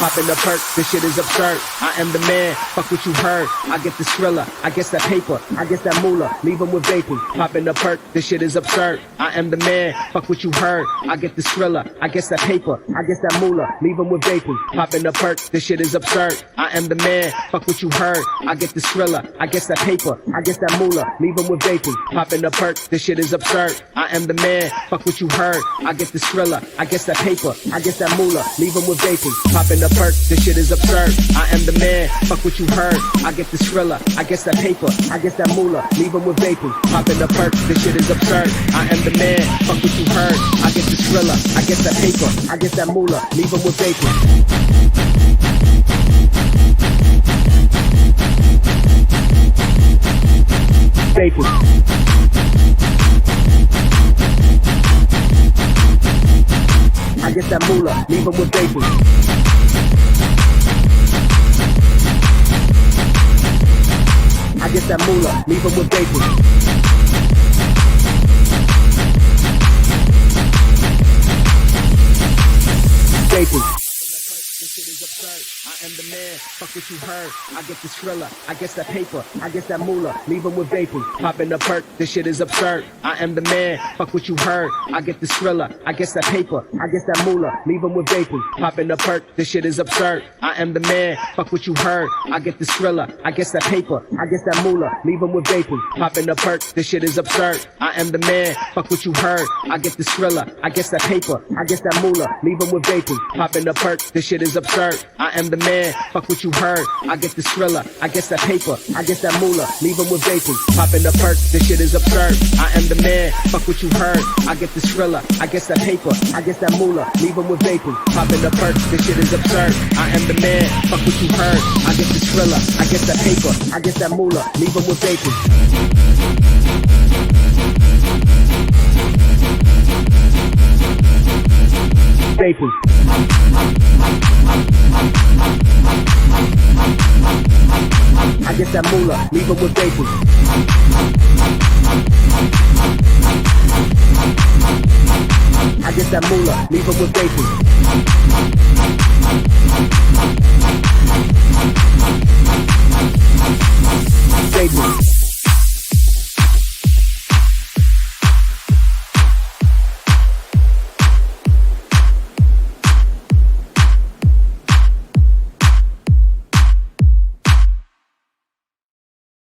popping the perk, this shit is absurd. I am the man, fuck what you heard. I get the thriller, I guess that paper, I guess that moolah, leave 'em with vaping. Popping the perk, this shit is absurd. I am the man, fuck what you heard. I get the thriller, I guess that paper, I guess that moolah, leave 'em with vaping. Popping the perk, this shit is absurd. I am the man, fuck what you heard. I get the thriller, I guess that paper, I guess that moolah, leave 'em with vaping. Popping the perk, this shit is absurd. I am the man, fuck what you heard. I get the thriller, I guess that paper, I guess that moolah, leave 'em with vaping. Popping the perk, this shit is absurd. I am the man, fuck what you heard. I get the thriller, I guess that paper, I guess that moolah, leave 'em with vaping. Popping the perk, this shit is absurd. I am the man, fuck what you heard. I get the thriller, I guess that paper, I guess that moolah, leave 'em with vaping. Vaping. I get that moolah, leave 'em with vaping. Get that moolah, leave 'em with vaping. Vaping. Am the man. Fuck what you heard. I get the thriller. I guess that paper. I guess that moolah. Leave 'em with vaping. Popping the perk. This shit is absurd. I am the man. Fuck what you heard. I get the thriller. I guess that paper. I guess that moolah. Leave 'em with vaping. Popping the perk. This shit is absurd. I am the man. Fuck what you heard. I get the thriller. I guess that paper. I guess that moolah. Leave 'em with vaping. Popping the perk. This shit is absurd. I am the man. Fuck what you heard. I get the thriller. I guess that paper. I guess that moolah. Leave 'em with vaping. Popping the perk. This shit is absurd. I am the man. Fuck what you heard. I get the thriller. I guess that paper. I guess that moolah. Leave 'em with vaping. Popping the perk. This shit is absurd. I am the man. Fuck what you heard. I get the thriller. I guess that paper. I guess that moolah. Leave 'em with vaping. Popping the perk. This shit is absurd. I am the man. Fuck what you heard. I get the thriller. I guess that paper. I guess that moolah. Leave 'em with vaping. Vaping. Get that moolah, leave 'em with vaping. I get that moolah, leave 'em with vaping.